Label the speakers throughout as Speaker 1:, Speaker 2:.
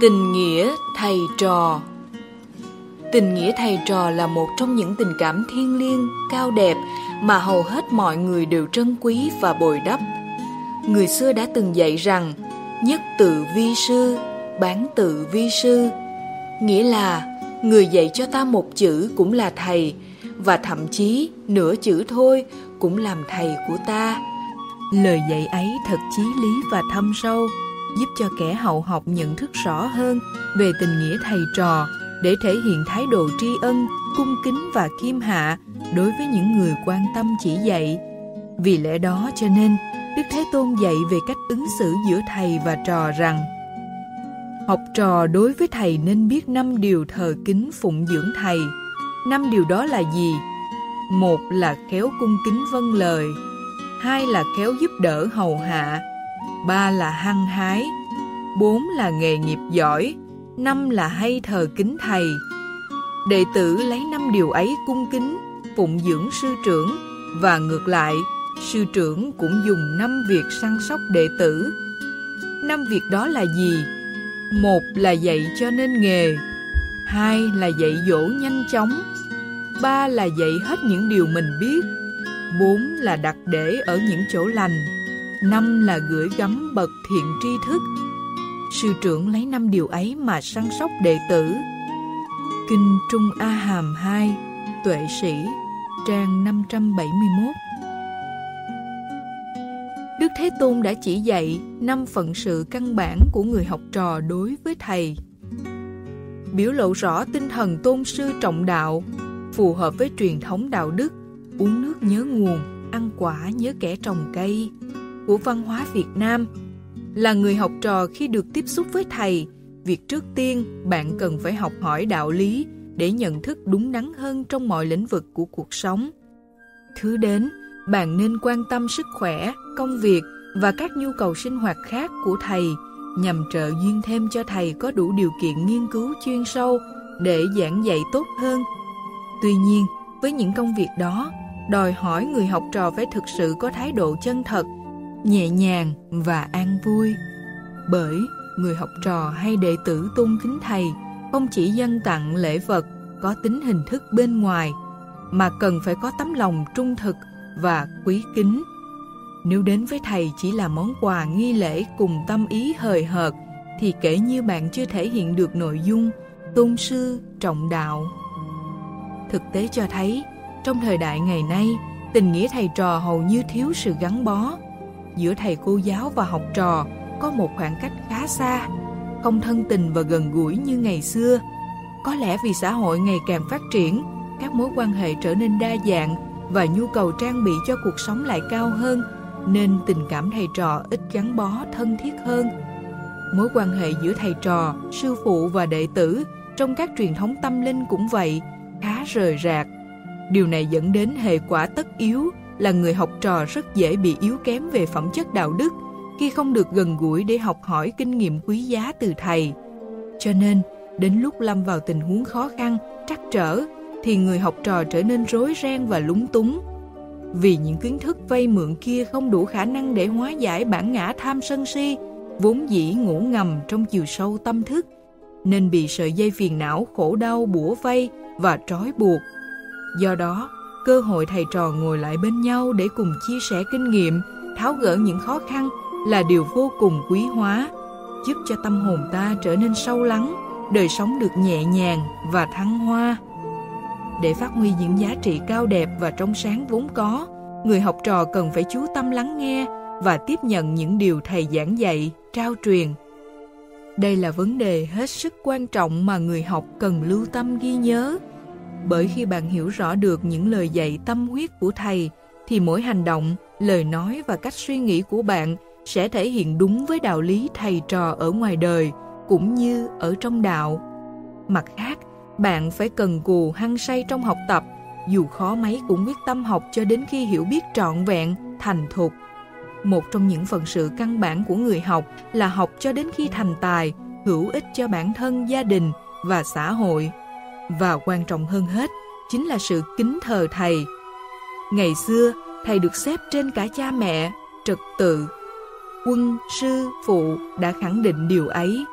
Speaker 1: Tình nghĩa thầy trò Tình nghĩa thầy trò là một trong những tình cảm thiêng liêng, cao đẹp mà hầu hết mọi người đều trân quý và bồi đắp. Người xưa đã từng dạy rằng, nhất tự vi sư, bán tự vi sư, nghĩa là người dạy cho ta một chữ cũng là thầy, và thậm chí nửa chữ thôi cũng làm thầy của ta. Lời dạy ấy thật chí lý và thâm sâu, giúp cho kẻ hậu học nhận thức rõ hơn về tình nghĩa thầy trò để thể hiện thái độ tri ân, cung kính và khiêm hạ đối với những người quan tâm chỉ dạy. Vì lẽ đó cho nên, Đức Thế Tôn dạy về cách ứng xử giữa thầy và trò rằng Học trò đối với thầy nên biết năm điều thờ kính phụng dưỡng thầy. Năm điều đó là gì? Một là khéo cung kính vâng lời, hai là khéo giúp đỡ hầu hạ, ba là hăng hái, bốn là nghề nghiệp giỏi, năm là hay thờ kính thầy. Đệ tử lấy năm điều ấy cung kính, phụng dưỡng sư trưởng và ngược lại, sư trưởng cũng dùng năm việc săn sóc đệ tử. Năm việc đó là gì? Một là dạy cho nên nghề, hai là dạy dỗ nhanh chóng, ba là dạy hết những điều mình biết, bốn là đặt để ở những chỗ lành, năm là gửi gắm bậc thiện tri thức, sư trưởng lấy năm điều ấy mà săn sóc đệ tử. Kinh Trung A Hàm 2, Tuệ Sĩ, trang 571 Đức Thế Tôn đã chỉ dạy năm phận sự căn bản của người học trò đối với Thầy. Biểu lộ rõ tinh thần tôn sư trọng đạo, phù hợp với truyền thống đạo đức, uống nước nhớ nguồn, ăn quả nhớ kẻ trồng cây, của văn hóa Việt Nam là người học trò khi được tiếp xúc với thầy, việc trước tiên bạn cần phải học hỏi đạo lý để nhận thức đúng đắn hơn trong mọi lĩnh vực của cuộc sống. Thứ đến, bạn nên quan tâm sức khỏe, công việc và các nhu cầu sinh hoạt khác của thầy nhằm trợ duyên thêm cho thầy có đủ điều kiện nghiên cứu chuyên sâu để giảng dạy tốt hơn. Tuy nhiên, với những công việc đó, đòi hỏi người học trò phải thực sự có thái độ chân thật nhẹ nhàng và an vui. Bởi người học trò hay đệ tử tôn kính thầy không chỉ dân tặng lễ vật có tính hình thức bên ngoài mà cần phải có tấm lòng trung thực và quý kính. Nếu đến với thầy chỉ là món quà nghi lễ cùng tâm ý hời hợt thì kể như bạn chưa thể hiện được nội dung tôn sư trọng đạo. Thực tế cho thấy, trong thời đại ngày nay, tình nghĩa thầy trò hầu như thiếu sự gắn bó giữa thầy cô giáo và học trò có một khoảng cách khá xa, không thân tình và gần gũi như ngày xưa. Có lẽ vì xã hội ngày càng phát triển, các mối quan hệ trở nên đa dạng và nhu cầu trang bị cho cuộc sống lại cao hơn, nên tình cảm thầy trò ít gắn bó thân thiết hơn. Mối quan hệ giữa thầy trò, sư phụ và đệ tử trong các truyền thống tâm linh cũng vậy, khá rời rạc. Điều này dẫn đến hệ quả tất yếu là người học trò rất dễ bị yếu kém về phẩm chất đạo đức khi không được gần gũi để học hỏi kinh nghiệm quý giá từ thầy. Cho nên, đến lúc lâm vào tình huống khó khăn, trắc trở, thì người học trò trở nên rối ren và lúng túng. Vì những kiến thức vay mượn kia không đủ khả năng để hóa giải bản ngã tham sân si, vốn dĩ ngủ ngầm trong chiều sâu tâm thức, nên bị sợi dây phiền não khổ đau bủa vây và trói buộc. Do đó, cơ hội thầy trò ngồi lại bên nhau để cùng chia sẻ kinh nghiệm, tháo gỡ những khó khăn là điều vô cùng quý hóa, giúp cho tâm hồn ta trở nên sâu lắng, đời sống được nhẹ nhàng và thăng hoa. Để phát huy những giá trị cao đẹp và trong sáng vốn có, người học trò cần phải chú tâm lắng nghe và tiếp nhận những điều thầy giảng dạy, trao truyền. Đây là vấn đề hết sức quan trọng mà người học cần lưu tâm ghi nhớ bởi khi bạn hiểu rõ được những lời dạy tâm huyết của thầy, thì mỗi hành động, lời nói và cách suy nghĩ của bạn sẽ thể hiện đúng với đạo lý thầy trò ở ngoài đời, cũng như ở trong đạo. Mặt khác, bạn phải cần cù hăng say trong học tập, dù khó mấy cũng quyết tâm học cho đến khi hiểu biết trọn vẹn, thành thục. Một trong những phần sự căn bản của người học là học cho đến khi thành tài, hữu ích cho bản thân, gia đình và xã hội. Và quan trọng hơn hết, chính là sự kính thờ thầy. Ngày xưa, thầy được xếp trên cả cha mẹ, trật tự. Quân, sư, phụ đã khẳng định điều ấy.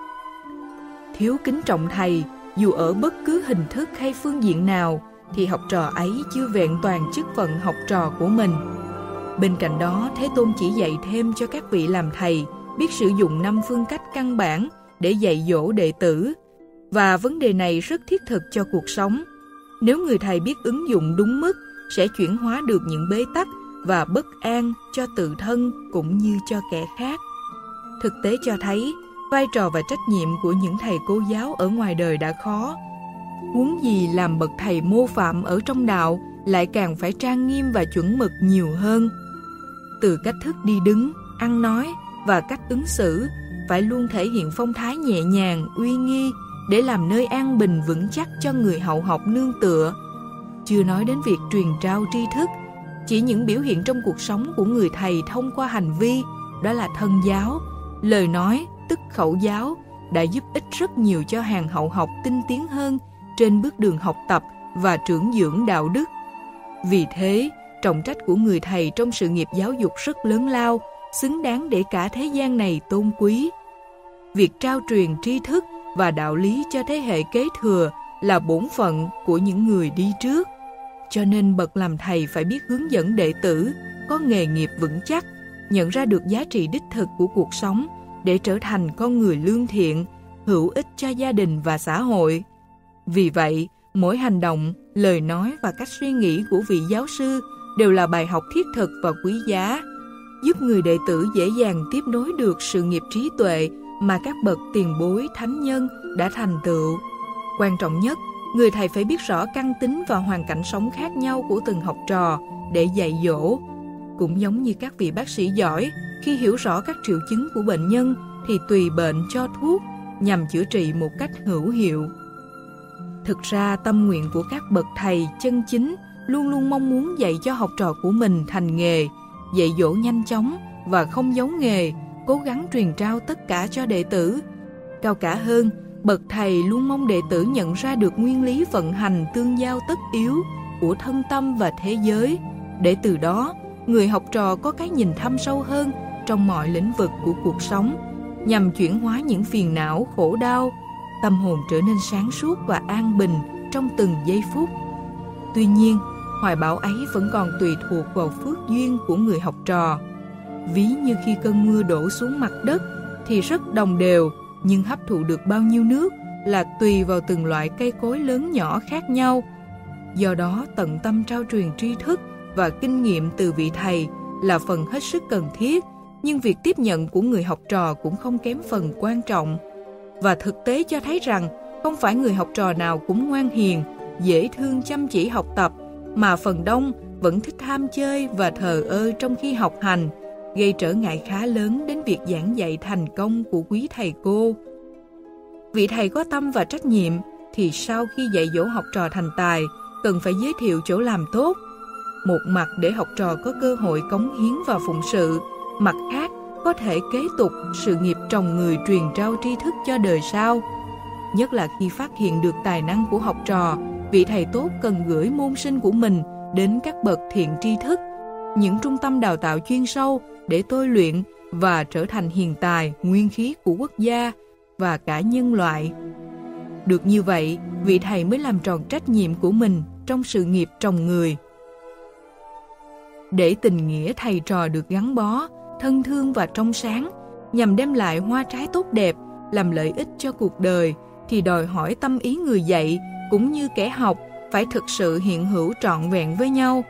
Speaker 1: thiếu kính trọng thầy, dù ở bất cứ hình thức hay phương diện nào, thì học trò ấy chưa vẹn toàn chức phận học trò của mình. Bên cạnh đó, Thế Tôn chỉ dạy thêm cho các vị làm thầy biết sử dụng năm phương cách căn bản để dạy dỗ đệ tử. Và vấn đề này rất thiết thực cho cuộc sống. Nếu người thầy biết ứng dụng đúng mức, sẽ chuyển hóa được những bế tắc và bất an cho tự thân cũng như cho kẻ khác. Thực tế cho thấy, vai trò và trách nhiệm của những thầy cô giáo ở ngoài đời đã khó. muốn gì làm bậc thầy mô phạm ở trong đạo lại càng phải trang nghiêm và chuẩn mực nhiều hơn. Từ cách thức đi đứng, ăn nói và cách ứng xử phải luôn thể hiện phong thái nhẹ nhàng, uy nghi để làm nơi an bình vững chắc cho người hậu học nương tựa. Chưa nói đến việc truyền trao tri thức, chỉ những biểu hiện trong cuộc sống của người thầy thông qua hành vi, đó là thân giáo, lời nói, tức khẩu giáo, đã giúp ích rất nhiều cho hàng hậu học tinh tiến hơn trên bước đường học tập và trưởng dưỡng đạo đức. Vì thế, trọng trách của người thầy trong sự nghiệp giáo dục rất lớn lao, xứng đáng để cả thế gian này tôn quý. Việc trao truyền tri thức và đạo lý cho thế hệ kế thừa là bổn phận của những người đi trước. Cho nên bậc làm thầy phải biết hướng dẫn đệ tử, có nghề nghiệp vững chắc, nhận ra được giá trị đích thực của cuộc sống để trở thành con người lương thiện, hữu ích cho gia đình và xã hội. Vì vậy, mỗi hành động, lời nói và cách suy nghĩ của vị giáo sư đều là bài học thiết thực và quý giá, giúp người đệ tử dễ dàng tiếp nối được sự nghiệp trí tuệ mà các bậc tiền bối thánh nhân đã thành tựu. Quan trọng nhất, người thầy phải biết rõ căn tính và hoàn cảnh sống khác nhau của từng học trò để dạy dỗ. Cũng giống như các vị bác sĩ giỏi, khi hiểu rõ các triệu chứng của bệnh nhân thì tùy bệnh cho thuốc nhằm chữa trị một cách hữu hiệu. Thực ra tâm nguyện của các bậc thầy chân chính luôn luôn mong muốn dạy cho học trò của mình thành nghề, dạy dỗ nhanh chóng và không giấu nghề, cố gắng truyền trao tất cả cho đệ tử. Cao cả hơn, bậc thầy luôn mong đệ tử nhận ra được nguyên lý vận hành tương giao tất yếu của thân tâm và thế giới, để từ đó người học trò có cái nhìn thâm sâu hơn trong mọi lĩnh vực của cuộc sống, nhằm chuyển hóa những phiền não, khổ đau, tâm hồn trở nên sáng suốt và an bình trong từng giây phút. Tuy nhiên, hoài bão ấy vẫn còn tùy thuộc vào phước duyên của người học trò. Ví như khi cơn mưa đổ xuống mặt đất thì rất đồng đều, nhưng hấp thụ được bao nhiêu nước là tùy vào từng loại cây cối lớn nhỏ khác nhau. Do đó, tận tâm trao truyền tri thức và kinh nghiệm từ vị thầy là phần hết sức cần thiết, nhưng việc tiếp nhận của người học trò cũng không kém phần quan trọng. Và thực tế cho thấy rằng, không phải người học trò nào cũng ngoan hiền, dễ thương chăm chỉ học tập, mà phần đông vẫn thích tham chơi và thờ ơ trong khi học hành, gây trở ngại khá lớn đến việc giảng dạy thành công của quý thầy cô. Vị thầy có tâm và trách nhiệm thì sau khi dạy dỗ học trò thành tài, cần phải giới thiệu chỗ làm tốt. Một mặt để học trò có cơ hội cống hiến và phụng sự, mặt khác có thể kế tục sự nghiệp trồng người truyền trao tri thức cho đời sau. Nhất là khi phát hiện được tài năng của học trò, vị thầy tốt cần gửi môn sinh của mình đến các bậc thiện tri thức, những trung tâm đào tạo chuyên sâu để tôi luyện và trở thành hiền tài, nguyên khí của quốc gia và cả nhân loại. Được như vậy, vị thầy mới làm tròn trách nhiệm của mình trong sự nghiệp trồng người. Để tình nghĩa thầy trò được gắn bó, thân thương và trong sáng, nhằm đem lại hoa trái tốt đẹp, làm lợi ích cho cuộc đời, thì đòi hỏi tâm ý người dạy cũng như kẻ học phải thực sự hiện hữu trọn vẹn với nhau.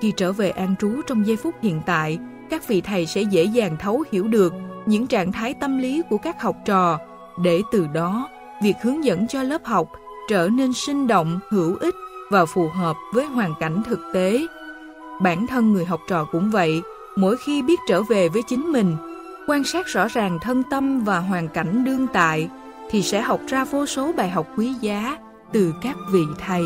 Speaker 1: Khi trở về an trú trong giây phút hiện tại, các vị thầy sẽ dễ dàng thấu hiểu được những trạng thái tâm lý của các học trò, để từ đó việc hướng dẫn cho lớp học trở nên sinh động, hữu ích và phù hợp với hoàn cảnh thực tế. Bản thân người học trò cũng vậy, mỗi khi biết trở về với chính mình, quan sát rõ ràng thân tâm và hoàn cảnh đương tại, thì sẽ học ra vô số bài học quý giá từ các vị thầy.